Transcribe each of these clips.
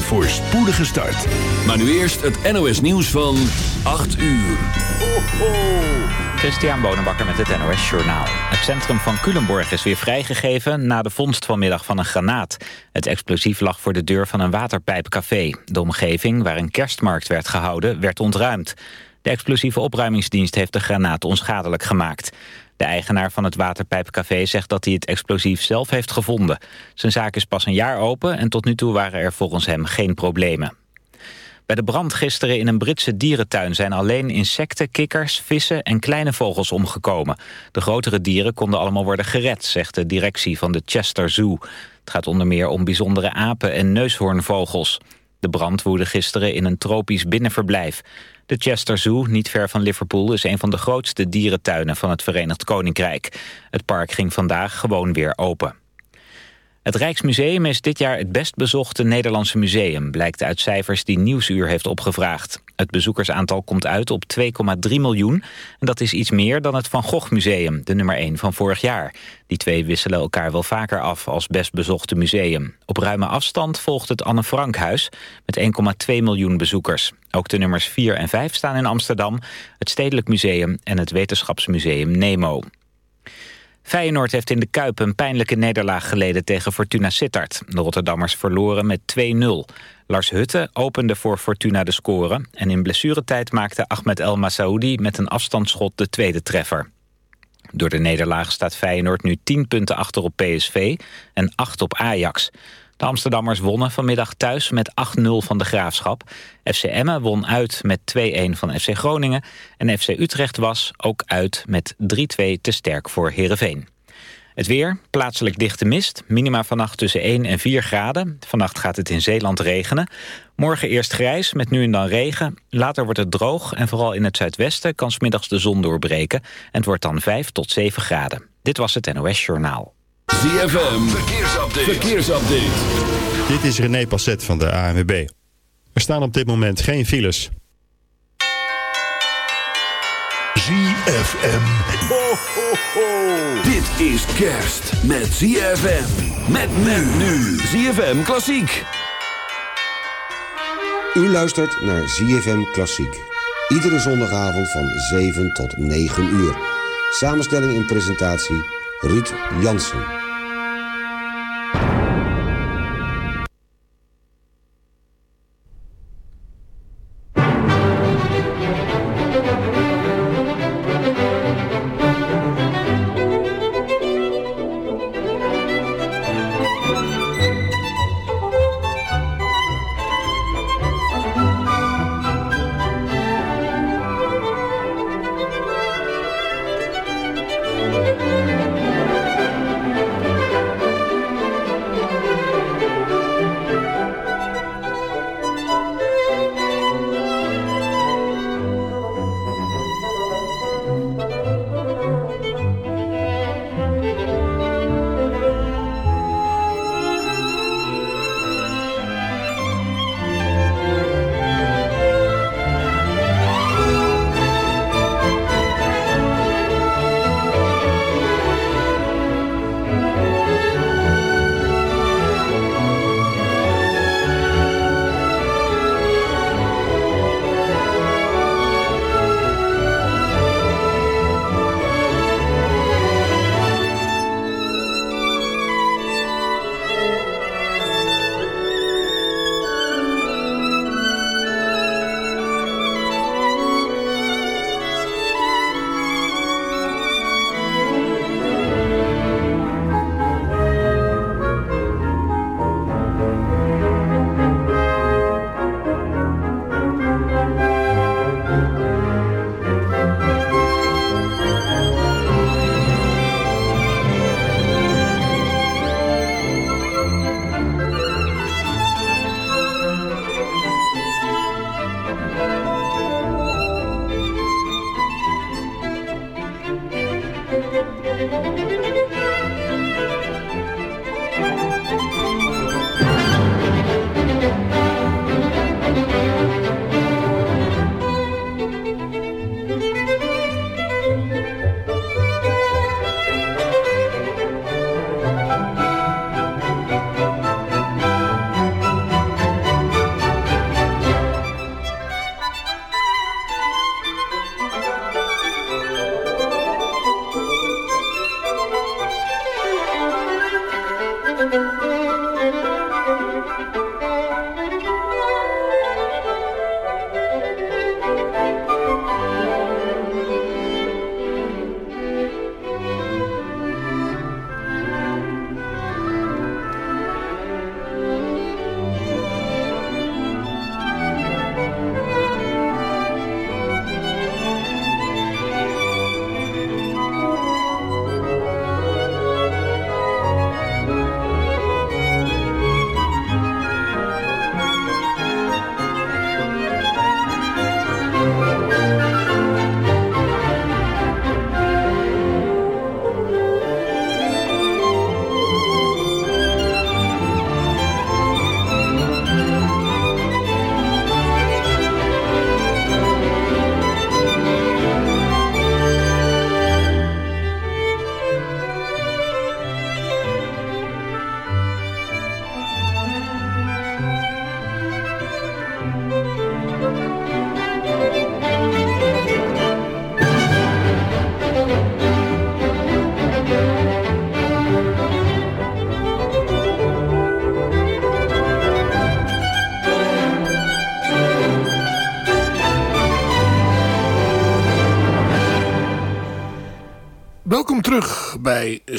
Een voorspoedige start. Maar nu eerst het NOS nieuws van 8 uur. Ho, ho. Christian Bonenbakker met het NOS Journaal. Het centrum van Culemborg is weer vrijgegeven na de vondst vanmiddag van een granaat. Het explosief lag voor de deur van een waterpijpcafé. De omgeving, waar een kerstmarkt werd gehouden, werd ontruimd. De explosieve opruimingsdienst heeft de granaat onschadelijk gemaakt. De eigenaar van het waterpijpcafé zegt dat hij het explosief zelf heeft gevonden. Zijn zaak is pas een jaar open en tot nu toe waren er volgens hem geen problemen. Bij de brand gisteren in een Britse dierentuin zijn alleen insecten, kikkers, vissen en kleine vogels omgekomen. De grotere dieren konden allemaal worden gered, zegt de directie van de Chester Zoo. Het gaat onder meer om bijzondere apen en neushoornvogels. De brand woedde gisteren in een tropisch binnenverblijf. De Chester Zoo, niet ver van Liverpool, is een van de grootste dierentuinen van het Verenigd Koninkrijk. Het park ging vandaag gewoon weer open. Het Rijksmuseum is dit jaar het best bezochte Nederlandse museum... blijkt uit cijfers die Nieuwsuur heeft opgevraagd. Het bezoekersaantal komt uit op 2,3 miljoen... en dat is iets meer dan het Van Gogh Museum, de nummer 1 van vorig jaar. Die twee wisselen elkaar wel vaker af als best bezochte museum. Op ruime afstand volgt het Anne Frankhuis met 1,2 miljoen bezoekers. Ook de nummers 4 en 5 staan in Amsterdam... het Stedelijk Museum en het Wetenschapsmuseum Nemo. Feyenoord heeft in de Kuip een pijnlijke nederlaag geleden tegen Fortuna Sittard. De Rotterdammers verloren met 2-0. Lars Hutte opende voor Fortuna de score... en in blessuretijd maakte Ahmed El Masaoudi met een afstandsschot de tweede treffer. Door de nederlaag staat Feyenoord nu 10 punten achter op PSV en 8 op Ajax. De Amsterdammers wonnen vanmiddag thuis met 8-0 van de Graafschap. FC Emmen won uit met 2-1 van FC Groningen. En FC Utrecht was ook uit met 3-2 te sterk voor Heerenveen. Het weer, plaatselijk dichte mist. Minima vannacht tussen 1 en 4 graden. Vannacht gaat het in Zeeland regenen. Morgen eerst grijs, met nu en dan regen. Later wordt het droog en vooral in het zuidwesten... kan smiddags de zon doorbreken. En het wordt dan 5 tot 7 graden. Dit was het NOS Journaal. ZFM, verkeersupdate. verkeersupdate. Dit is René Passet van de ANWB. Er staan op dit moment geen files. ZFM. Ho, ho, ho. Dit is kerst met ZFM. Met men nu. ZFM Klassiek. U luistert naar ZFM Klassiek. Iedere zondagavond van 7 tot 9 uur. Samenstelling en presentatie Ruud Jansen.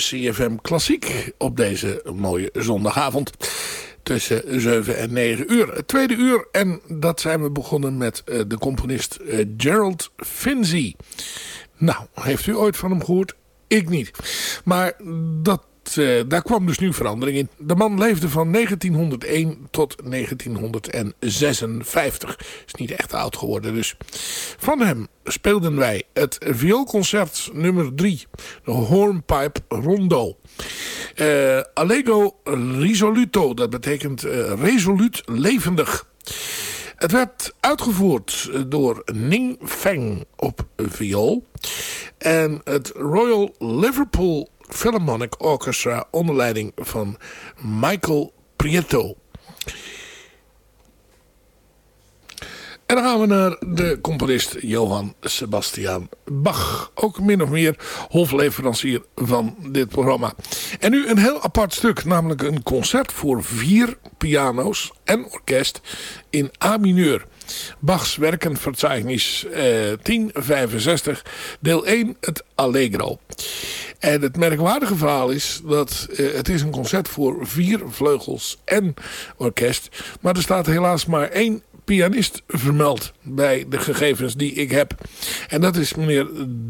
CFM Klassiek op deze mooie zondagavond. Tussen 7 en 9 uur. Het tweede uur en dat zijn we begonnen met uh, de componist uh, Gerald Finzi. Nou, heeft u ooit van hem gehoord? Ik niet. Maar dat uh, daar kwam dus nu verandering in. De man leefde van 1901 tot 1956. Is niet echt oud geworden dus. Van hem speelden wij het vioolconcert nummer 3. De Hornpipe Rondo. Uh, Allego Risoluto. Dat betekent uh, resoluut levendig. Het werd uitgevoerd door Ning Feng op viool. En het Royal Liverpool Philharmonic Orchestra onder leiding van Michael Prieto. En dan gaan we naar de componist Johann Sebastian Bach. Ook min of meer hofleverancier van dit programma. En nu een heel apart stuk, namelijk een concert voor vier piano's en orkest in A mineur. Bachs Werkenverzeichnis eh, 1065, deel 1, het Allegro. En het merkwaardige verhaal is dat uh, het is een concert voor vier vleugels en orkest. Maar er staat helaas maar één pianist vermeld bij de gegevens die ik heb. En dat is meneer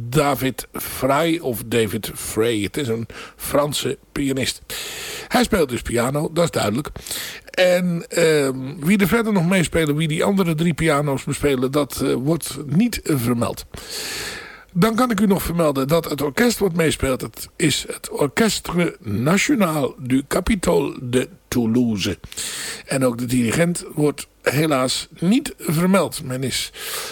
David Frey of David Frey. Het is een Franse pianist. Hij speelt dus piano, dat is duidelijk. En uh, wie er verder nog meespelen, wie die andere drie piano's bespelen, dat uh, wordt niet vermeld. Dan kan ik u nog vermelden dat het orkest wat meespeelt... het is het Orchestre National du Capitole de Toulouse. En ook de dirigent wordt helaas niet vermeld. Men is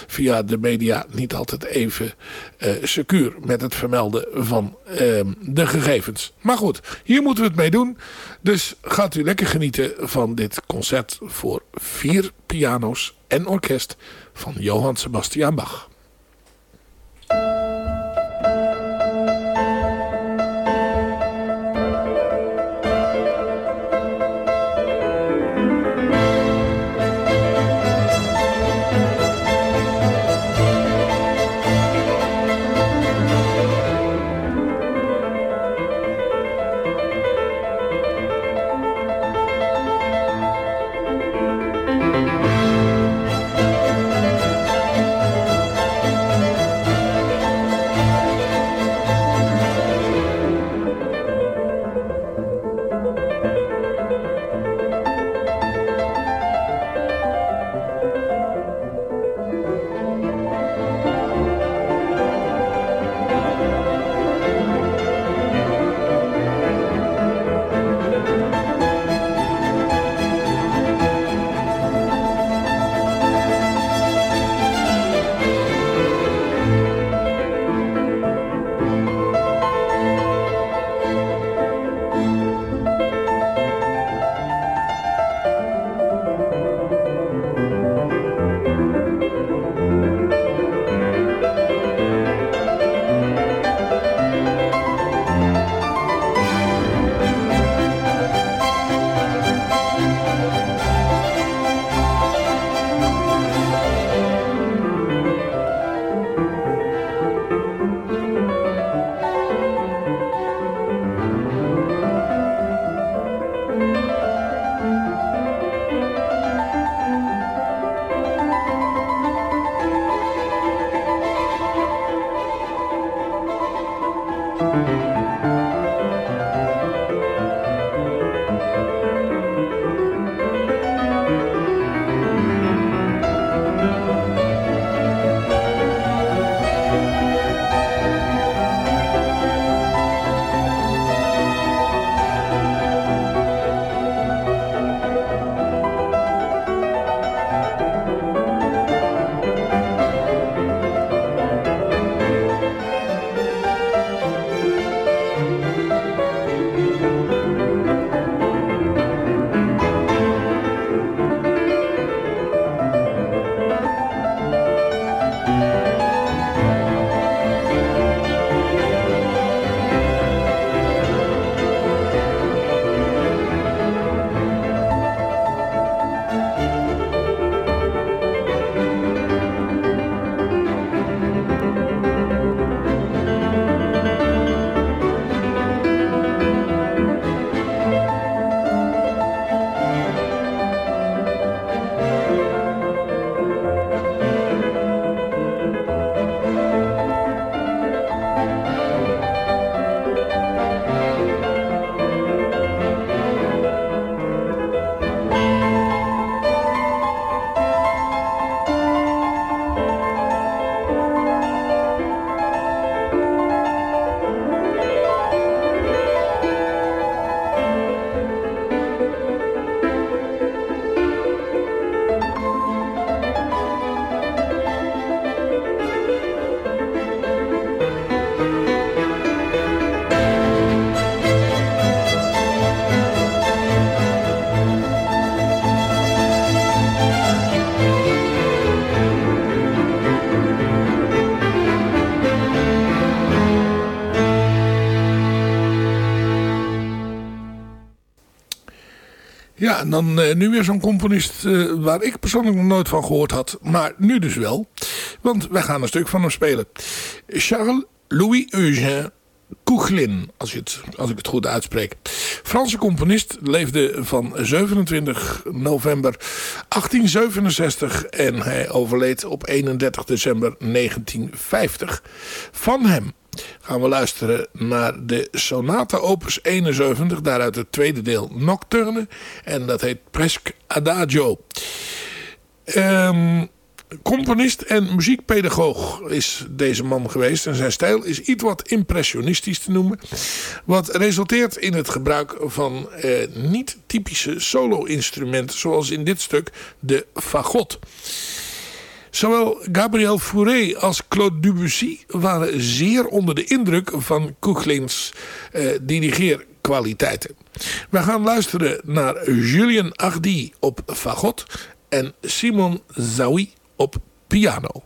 via de media niet altijd even uh, secuur met het vermelden van uh, de gegevens. Maar goed, hier moeten we het mee doen. Dus gaat u lekker genieten van dit concert voor vier piano's en orkest van Johann Sebastian Bach. En dan uh, nu weer zo'n componist uh, waar ik persoonlijk nog nooit van gehoord had. Maar nu dus wel. Want wij gaan een stuk van hem spelen. Charles Louis Eugène Koechlin, als, als ik het goed uitspreek. Franse componist, leefde van 27 november 1867 en hij overleed op 31 december 1950. Van hem gaan we luisteren naar de Sonata Opus 71, daaruit het tweede deel Nocturne. En dat heet Presque Adagio. Um, componist en muziekpedagoog is deze man geweest. En zijn stijl is iets wat impressionistisch te noemen. Wat resulteert in het gebruik van eh, niet typische solo-instrumenten. Zoals in dit stuk de fagot. Zowel Gabriel Fauré als Claude Debussy waren zeer onder de indruk van Kuchlins eh, dirigeerkwaliteiten. We gaan luisteren naar Julien Hardy op fagot en Simon Zawi op piano.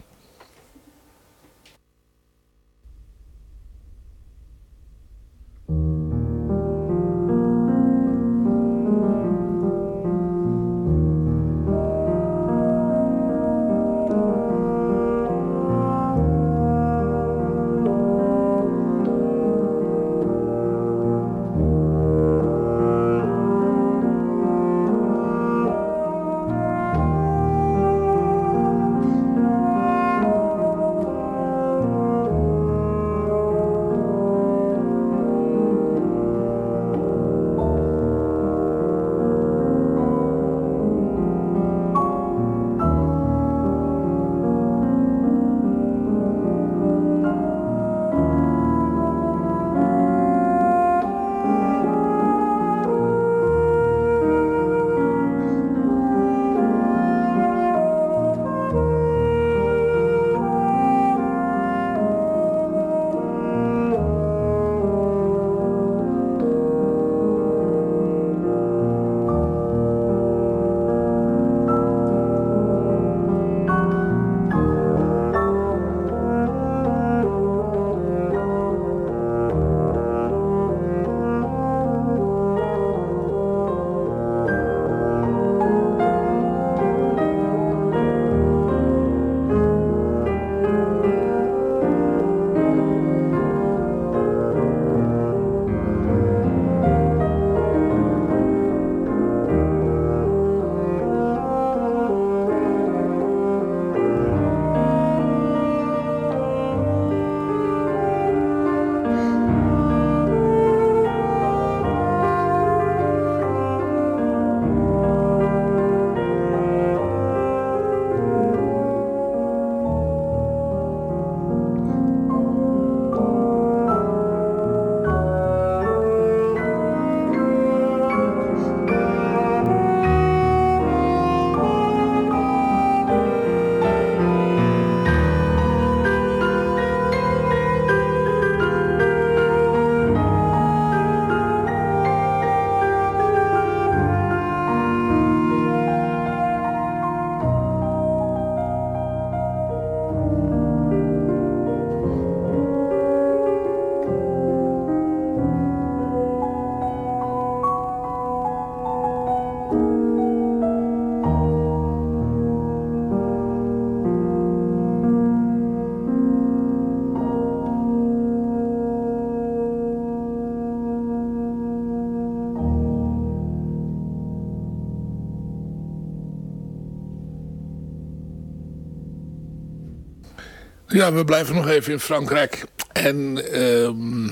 Ja, we blijven nog even in Frankrijk. En uh,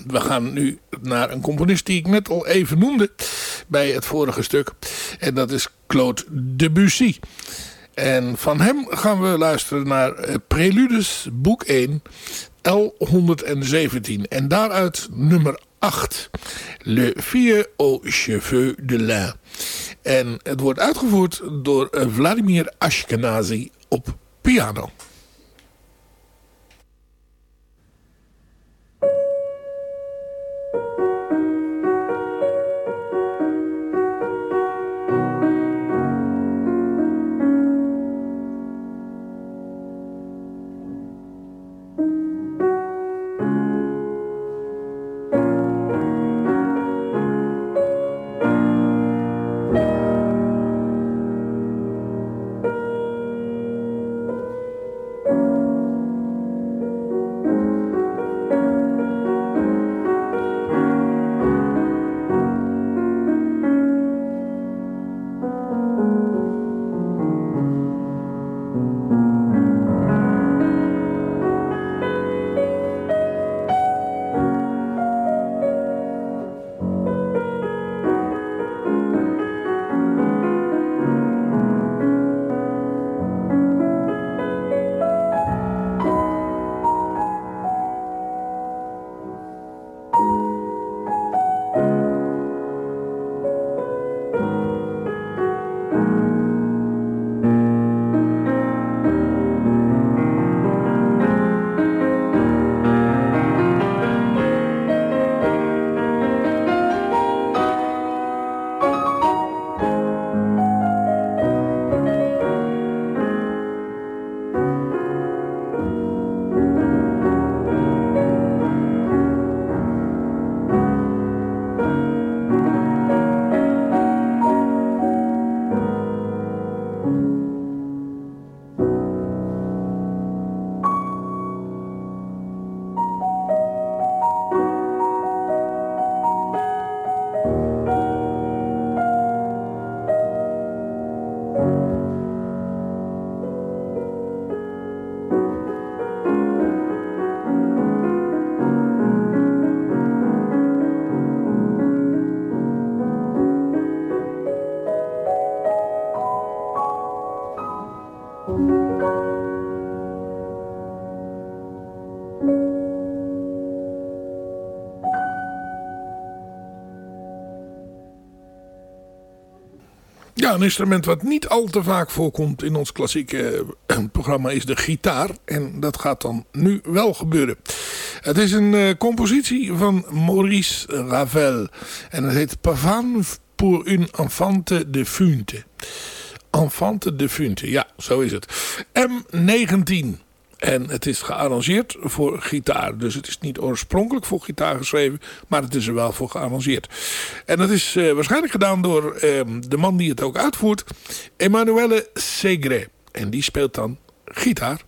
we gaan nu naar een componist die ik net al even noemde bij het vorige stuk. En dat is Claude Debussy. En van hem gaan we luisteren naar eh, Preludes, boek 1, L117. En daaruit nummer 8, Le Vieux aux cheveux de lin. En het wordt uitgevoerd door eh, Vladimir Ashkenazi op piano. Een instrument wat niet al te vaak voorkomt in ons klassieke eh, programma is de gitaar. En dat gaat dan nu wel gebeuren. Het is een uh, compositie van Maurice Ravel. En het heet Pavane pour une enfante de funte. Enfante de funte, ja, zo is het. M19. En het is gearrangeerd voor gitaar. Dus het is niet oorspronkelijk voor gitaar geschreven. Maar het is er wel voor gearrangeerd. En dat is uh, waarschijnlijk gedaan door uh, de man die het ook uitvoert. Emanuele Segre. En die speelt dan gitaar.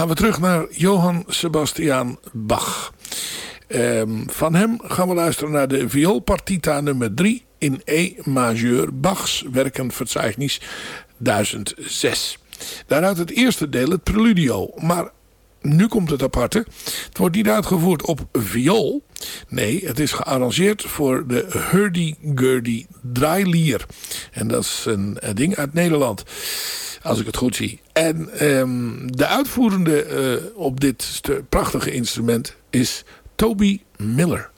Gaan we terug naar Johann Sebastian Bach. Ehm, van hem gaan we luisteren naar de vioolpartita nummer 3 in E majeur Bachs werkenverzeichnis 1006. Daaruit het eerste deel, het preludio. Maar nu komt het aparte. Het wordt niet uitgevoerd op viool. Nee, het is gearrangeerd voor de hurdy-gurdy draailier. En dat is een, ding uit Nederland. Als ik het goed zie. En um, de uitvoerende uh, op dit prachtige instrument is Toby Miller.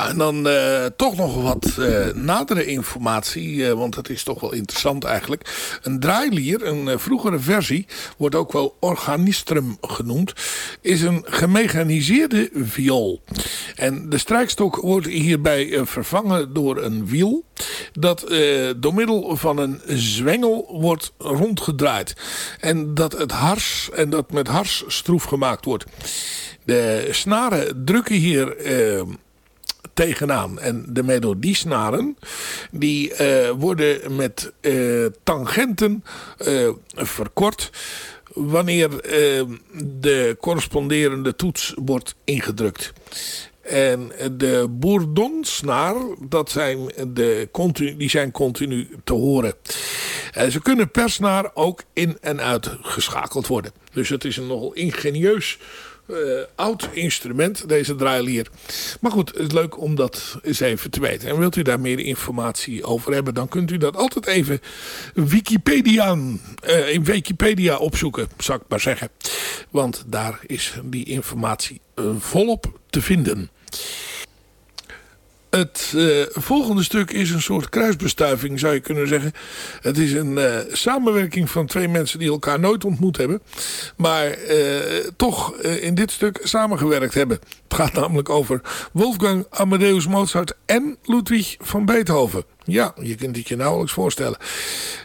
En dan uh, toch nog wat uh, nadere informatie, uh, want dat is toch wel interessant eigenlijk. Een draailier, een vroegere versie, wordt ook wel organistrum genoemd, is een gemechaniseerde viool. En de strijkstok wordt hierbij vervangen door een wiel dat door middel van een zwengel wordt rondgedraaid. En dat het hars en dat met hars stroef gemaakt wordt. De snaren drukken hier tegenaan. En de melodiesnaren die uh, worden met uh, tangenten uh, verkort wanneer de corresponderende toets wordt ingedrukt. En de bourdonsnaar, dat zijn de continu, die zijn continu te horen. En ze kunnen per snaar ook in en uit geschakeld worden. Dus het is een nogal ingenieus oud instrument, deze draailier. Maar goed, het is leuk om dat eens even te weten. En wilt u daar meer informatie over hebben, dan kunt u dat altijd even Wikipedia, uh, in Wikipedia opzoeken, zou ik maar zeggen. Want daar is die informatie uh, volop te vinden. Het uh, volgende stuk is een soort kruisbestuiving, zou je kunnen zeggen. Het is een uh, samenwerking van twee mensen die elkaar nooit ontmoet hebben. Maar uh, toch in dit stuk samengewerkt hebben. Het gaat namelijk over Wolfgang Amadeus Mozart en Ludwig van Beethoven. Ja, je kunt het je nauwelijks voorstellen.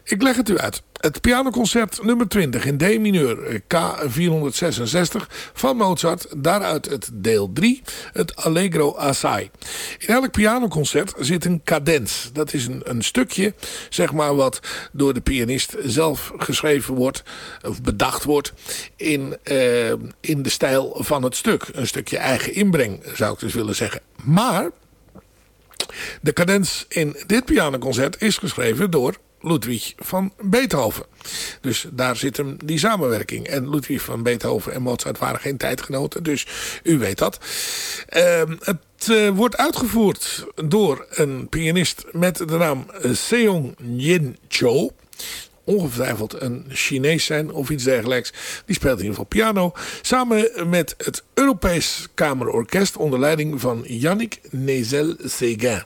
Ik leg het u uit. Het pianoconcert nummer 20 in D mineur K466 van Mozart. Daaruit het deel 3, het Allegro Assai. In elk pianoconcert zit een cadens. Dat is een, een stukje, zeg maar, wat door de pianist zelf geschreven wordt. Of bedacht wordt in, uh, in de stijl van het stuk. Een stukje eigen inbreng, zou ik dus willen zeggen. Maar... De cadens in dit pianoconcert is geschreven door Ludwig van Beethoven. Dus daar zit hem die samenwerking. En Ludwig van Beethoven en Mozart waren geen tijdgenoten, dus u weet dat. Uh, het uh, wordt uitgevoerd door een pianist met de naam Seong Yin Cho ongetwijfeld een Chinees zijn of iets dergelijks. Die speelt in ieder geval piano. Samen met het Europees Kamerorkest onder leiding van Yannick Nezel-Séguin.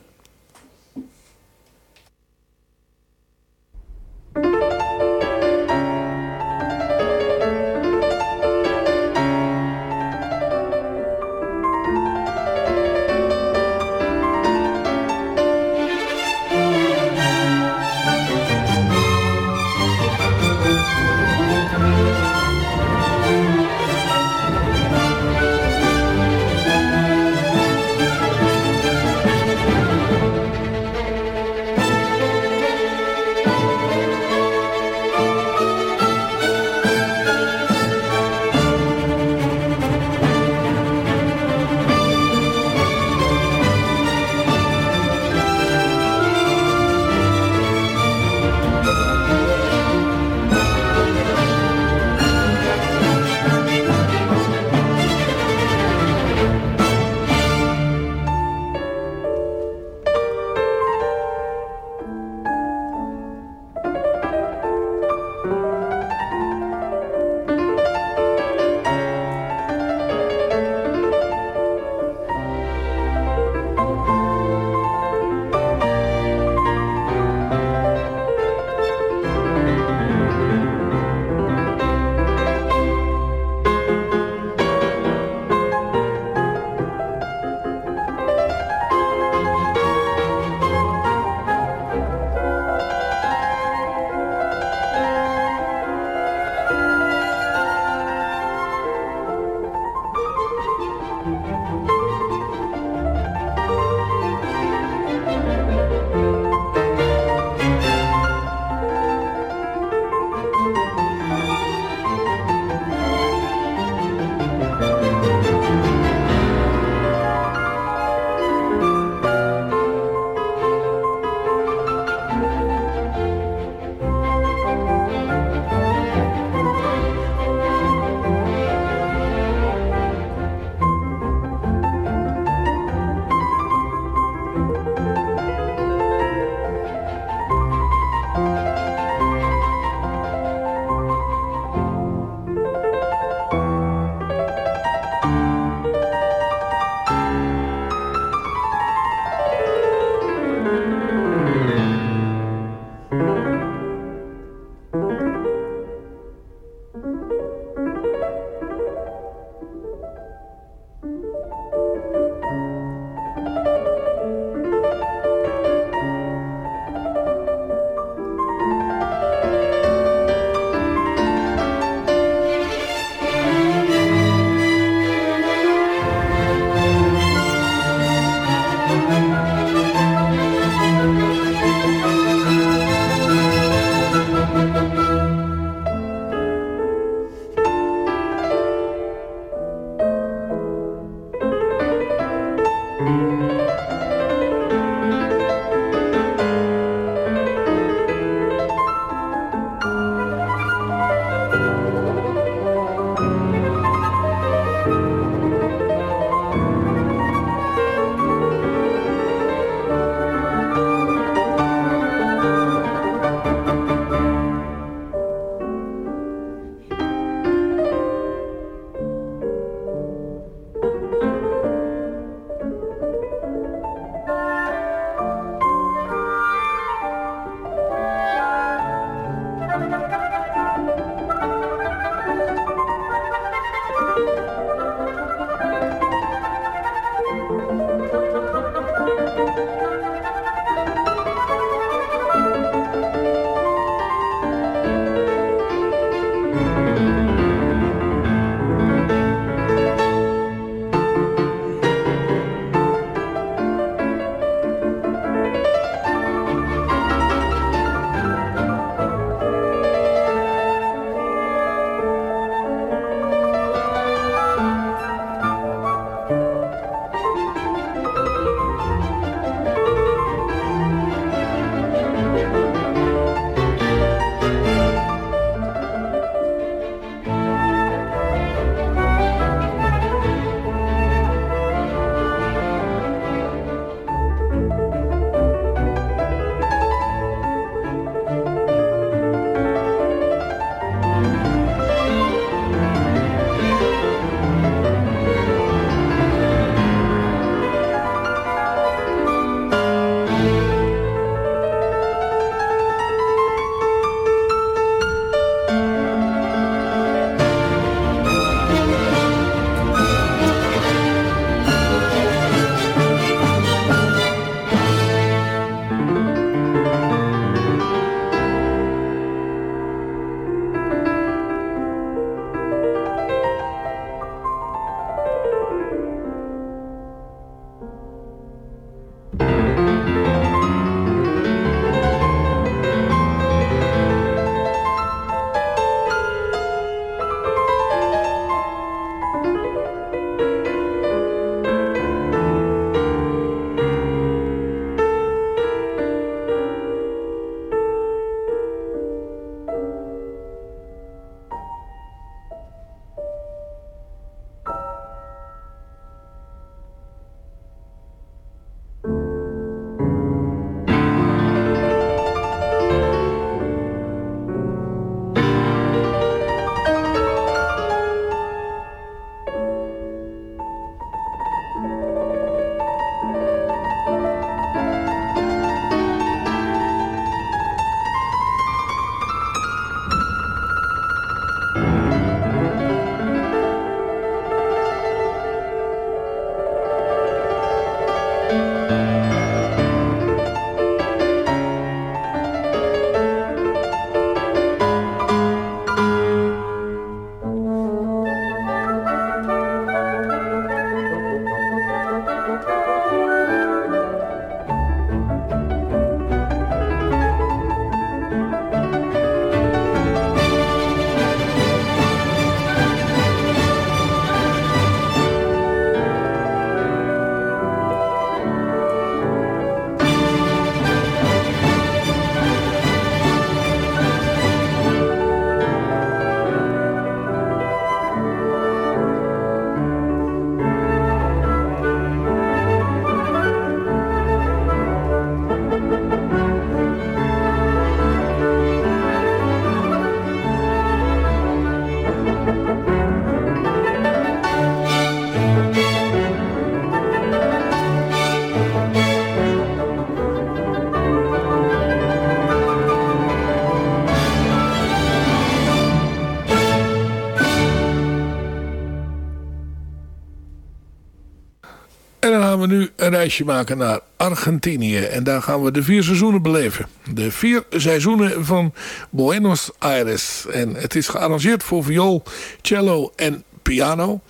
Reisje maken naar Argentinië. En daar gaan we de vier seizoenen beleven. De vier seizoenen van Buenos Aires. En het is gearrangeerd voor viool, cello en piano.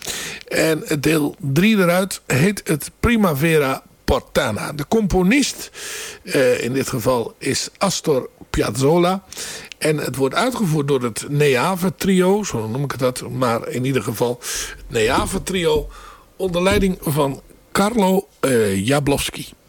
En deel 3 eruit heet het Primavera Portana. De componist uh, in dit geval is Astor Piazzolla. En het wordt uitgevoerd door het Neave Trio, zo noem ik het dat. Maar in ieder geval het Neave Trio onder leiding van Carlo uh, Jablowski.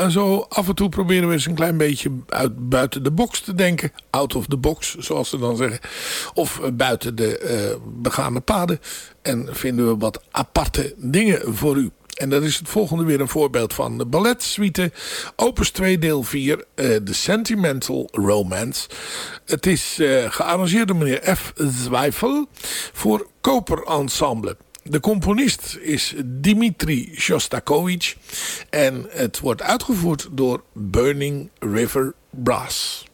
En zo af en toe proberen we eens een klein beetje uit, buiten de box te denken. Out of the box, zoals ze dan zeggen. Of eh, buiten de uh, begane paden. En vinden we wat aparte dingen voor u. En dat is het volgende weer een voorbeeld van de balletsuite. Opus 2 deel 4, uh, The Sentimental Romance. Het is gearrangeerd door meneer F. Zwijfel voor Koper Ensemble. De componist is Dimitri Shostakovich. En het wordt uitgevoerd door Burning River Brass.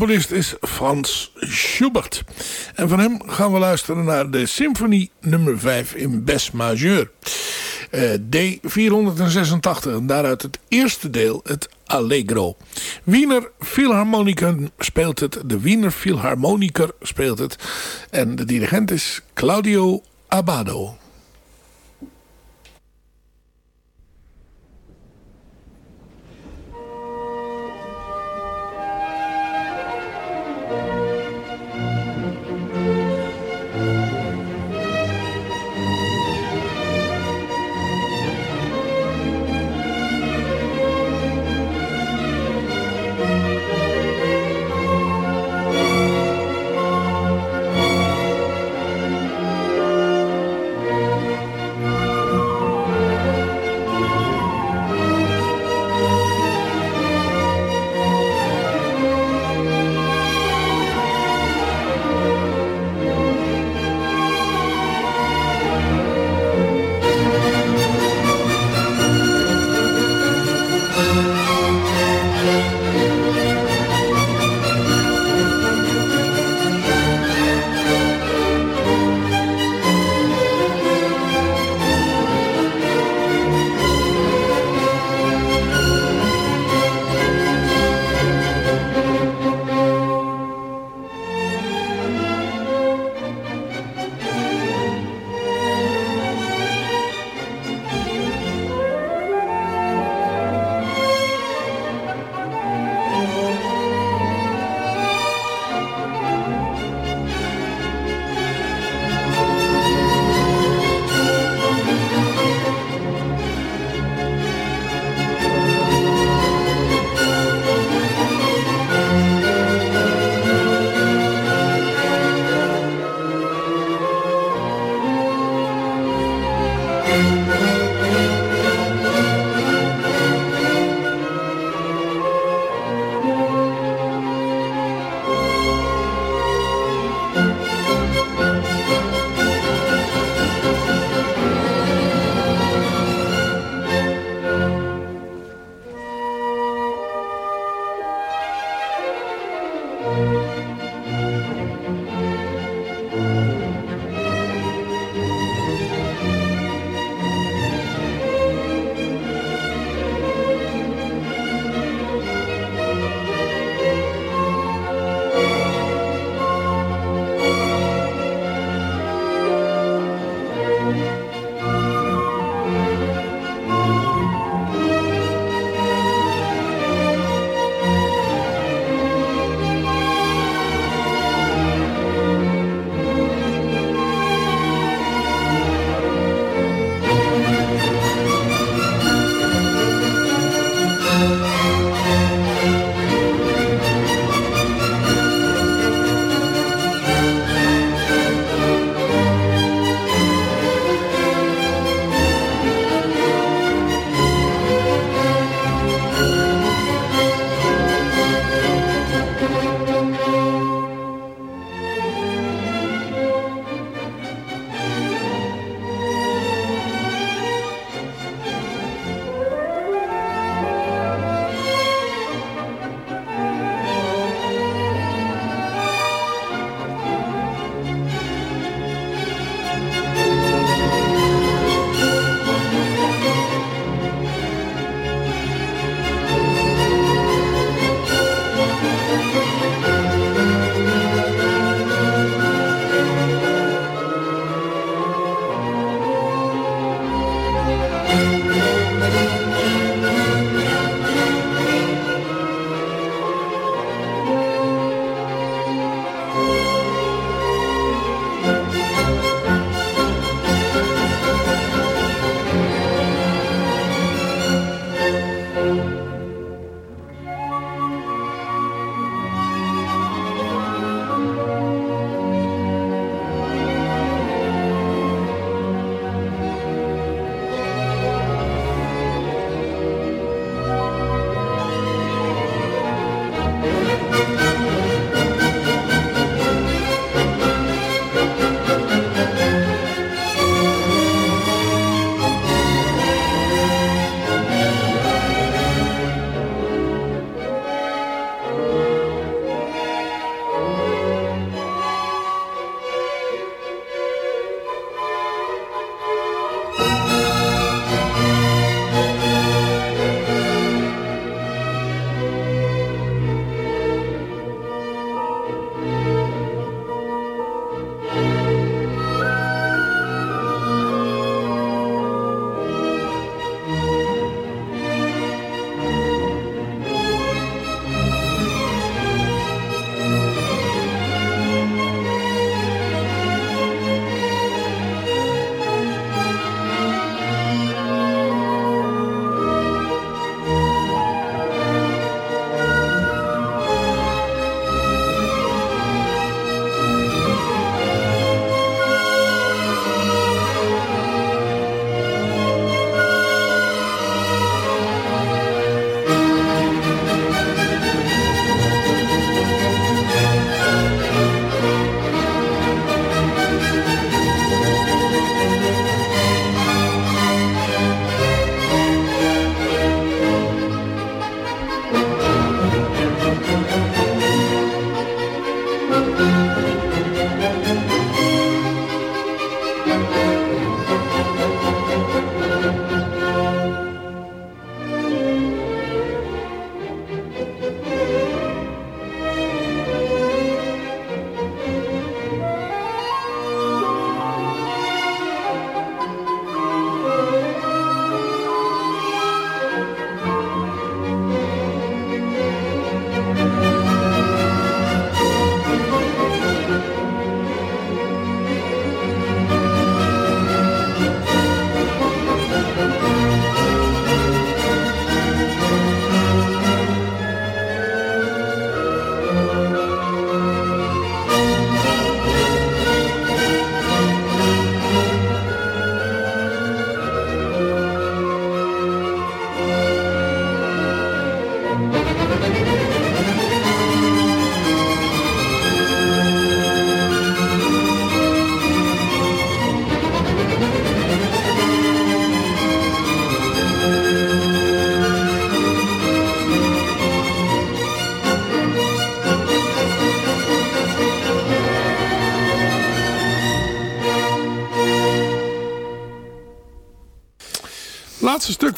Componist is Frans Schubert. En van hem gaan we luisteren naar de symfonie nummer 5 in Bes majeur. Uh, D486 en daaruit het eerste deel, het Allegro. Wiener Philharmoniker speelt het, de Wiener Philharmoniker speelt het. En de dirigent is Claudio Abado.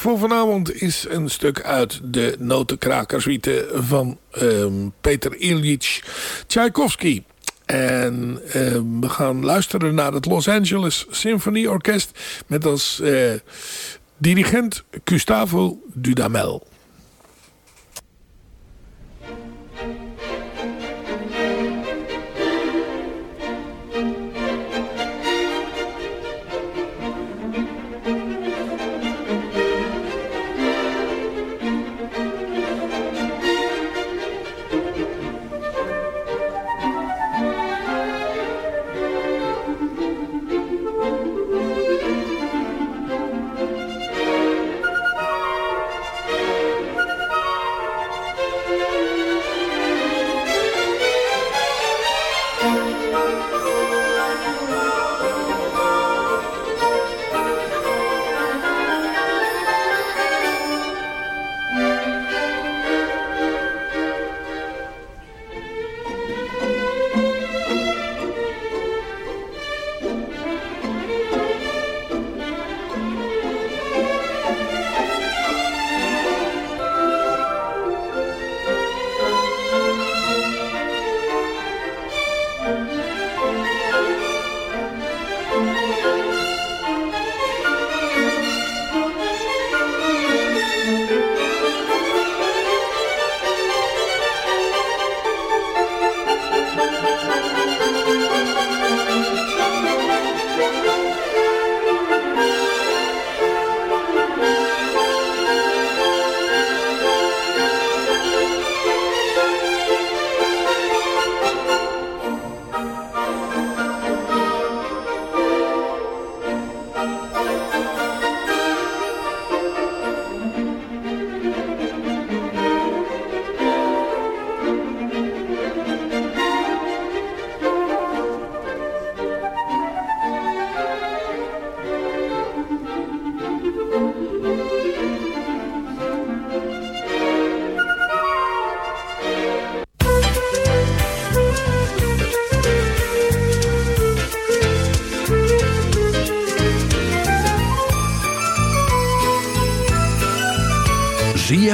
Voor vanavond is een stuk uit de notenkrakersuite van um, Peter Ilyich Tchaikovsky. En um, we gaan luisteren naar het Los Angeles Symphony Orkest met als uh, dirigent Gustavo Dudamel.